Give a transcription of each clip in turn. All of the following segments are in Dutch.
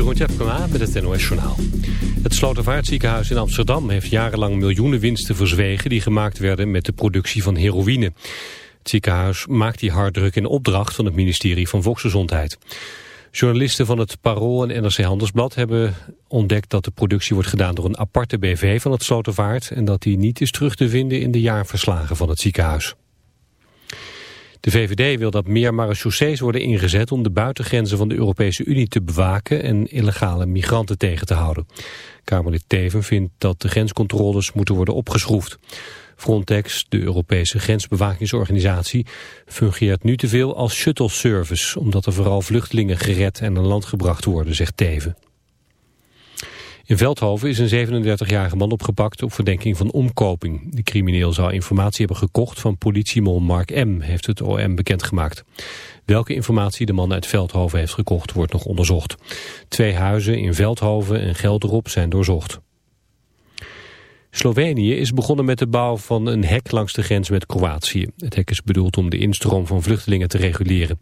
Jeroen Tjepkema met het NOS Journaal. Het Slotervaartziekenhuis in Amsterdam heeft jarenlang miljoenen winsten verzwegen... die gemaakt werden met de productie van heroïne. Het ziekenhuis maakt die harddruk in opdracht van het ministerie van Volksgezondheid. Journalisten van het Parool en NRC Handelsblad hebben ontdekt dat de productie wordt gedaan door een aparte BV van het Slotervaart... en dat die niet is terug te vinden in de jaarverslagen van het ziekenhuis. De VVD wil dat meer marechaussees worden ingezet om de buitengrenzen van de Europese Unie te bewaken en illegale migranten tegen te houden. Kamerlid Teven vindt dat de grenscontroles moeten worden opgeschroefd. Frontex, de Europese grensbewakingsorganisatie, fungeert nu te veel als shuttle service, omdat er vooral vluchtelingen gered en aan land gebracht worden, zegt Teven. In Veldhoven is een 37-jarige man opgepakt op verdenking van omkoping. De crimineel zou informatie hebben gekocht van politiemol Mark M., heeft het OM bekendgemaakt. Welke informatie de man uit Veldhoven heeft gekocht wordt nog onderzocht. Twee huizen in Veldhoven en Gelderop zijn doorzocht. Slovenië is begonnen met de bouw van een hek langs de grens met Kroatië. Het hek is bedoeld om de instroom van vluchtelingen te reguleren.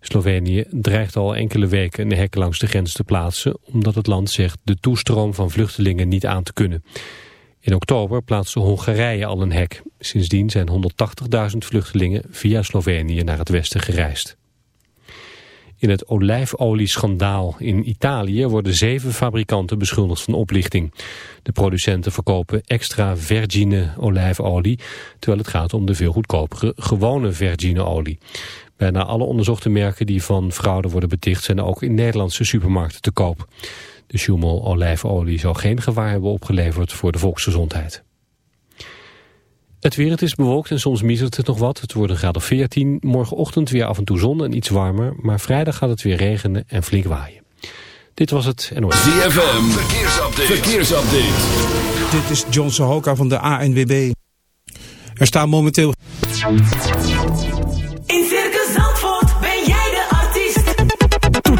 Slovenië dreigt al enkele weken een hek langs de grens te plaatsen... omdat het land zegt de toestroom van vluchtelingen niet aan te kunnen. In oktober plaatste Hongarije al een hek. Sindsdien zijn 180.000 vluchtelingen via Slovenië naar het westen gereisd. In het olijfolieschandaal in Italië worden zeven fabrikanten beschuldigd van oplichting. De producenten verkopen extra vergine olijfolie, terwijl het gaat om de veel goedkopere gewone vergine olie. Bijna alle onderzochte merken die van fraude worden beticht zijn ook in Nederlandse supermarkten te koop. De Schumel olijfolie zou geen gevaar hebben opgeleverd voor de volksgezondheid. Het weer, het is bewolkt en soms miezert het nog wat. Het wordt een graad of 14. Morgenochtend weer af en toe zon en iets warmer. Maar vrijdag gaat het weer regenen en flink waaien. Dit was het NOS. ZFM, verkeersupdate. verkeersupdate. Dit is John Sohoka van de ANWB. Er staan momenteel...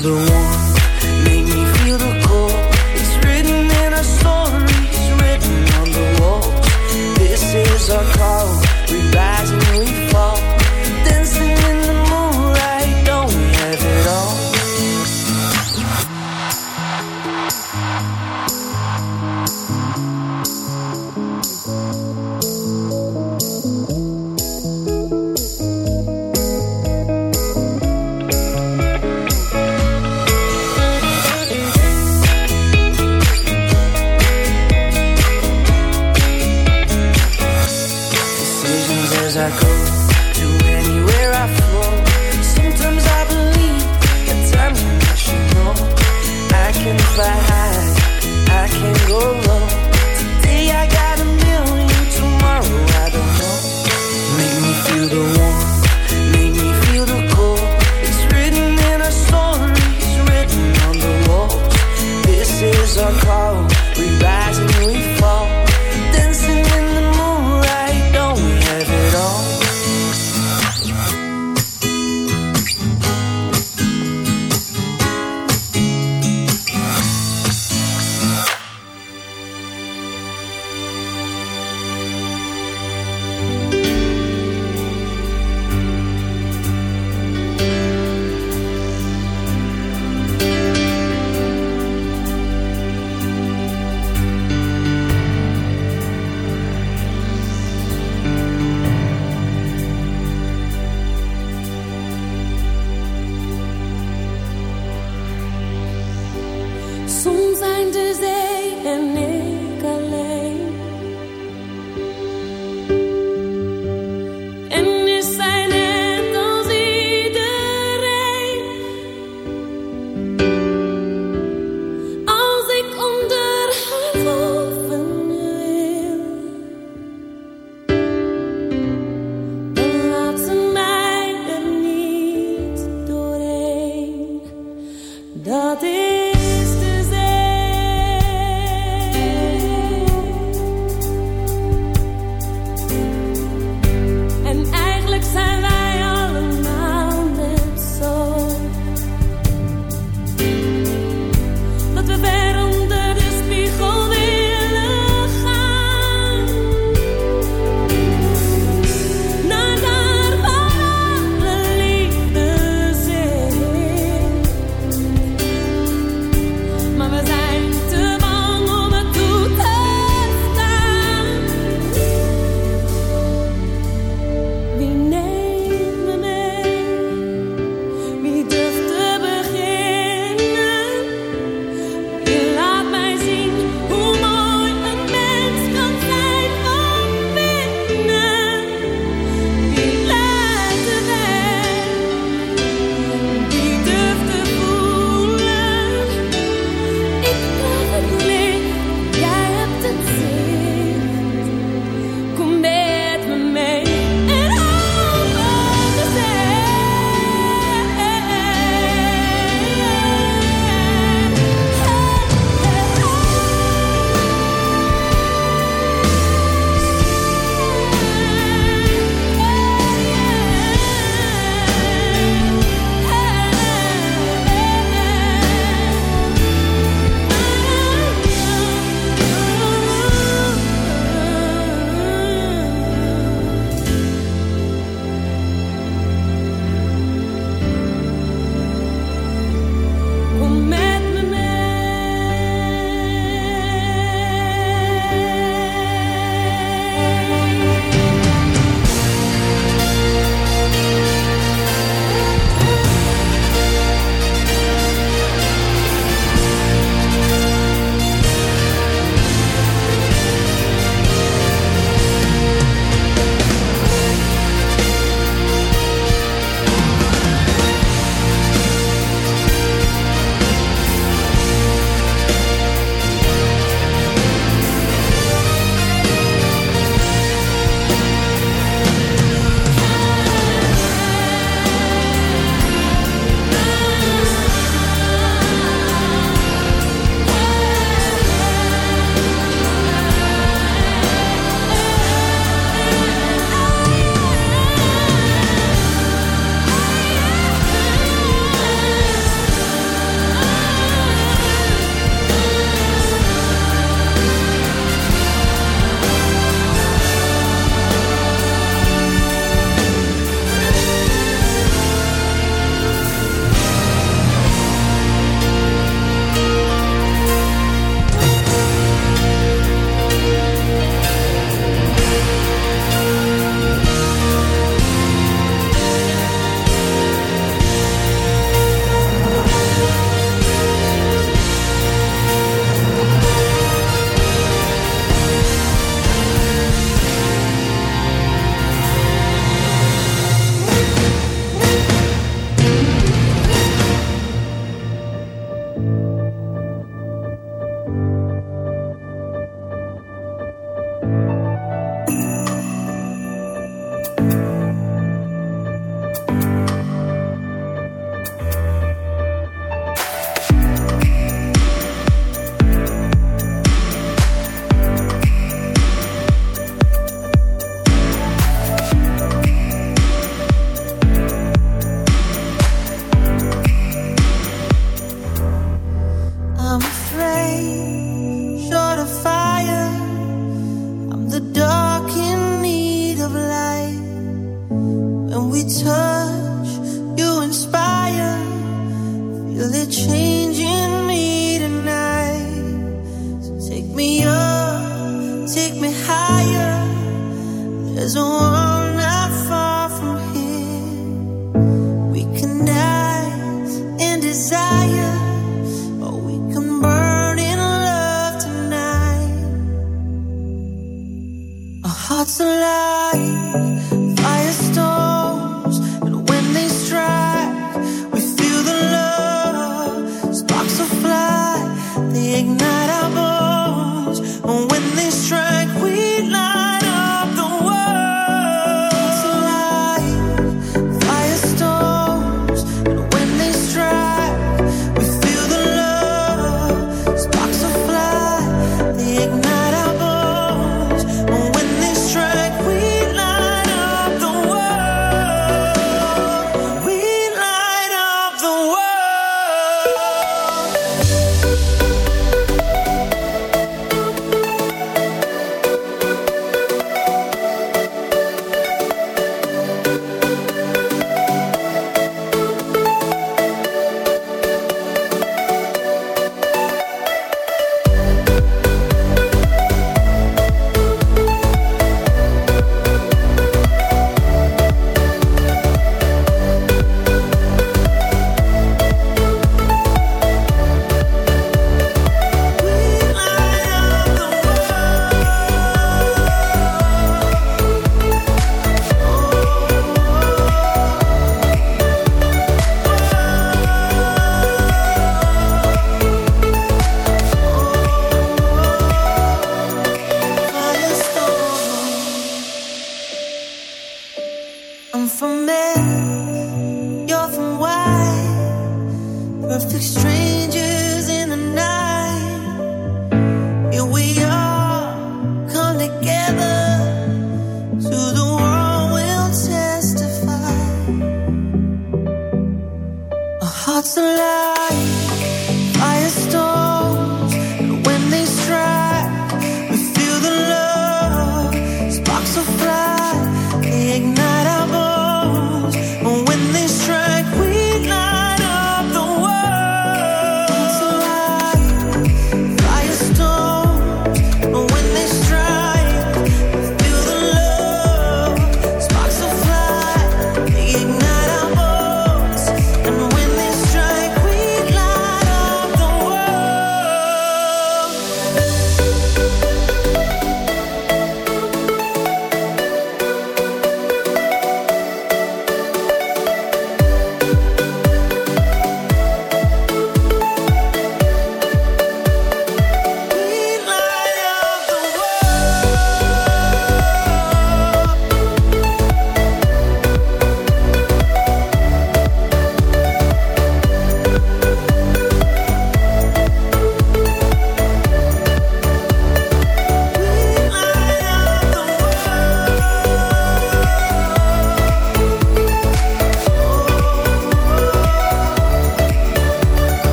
the one I go to anywhere I fall. Sometimes I believe, I can fly.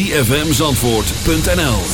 www.zfmzandvoort.nl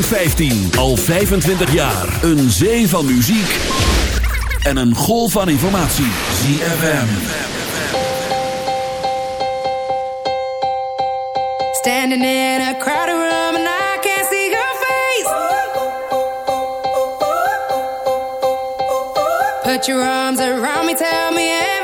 2015. Al 25 jaar. Een zee van muziek. En een golf van informatie. ZFM. Standing in a crowded room and I can't see your face. Put your arms around me, tell me everything.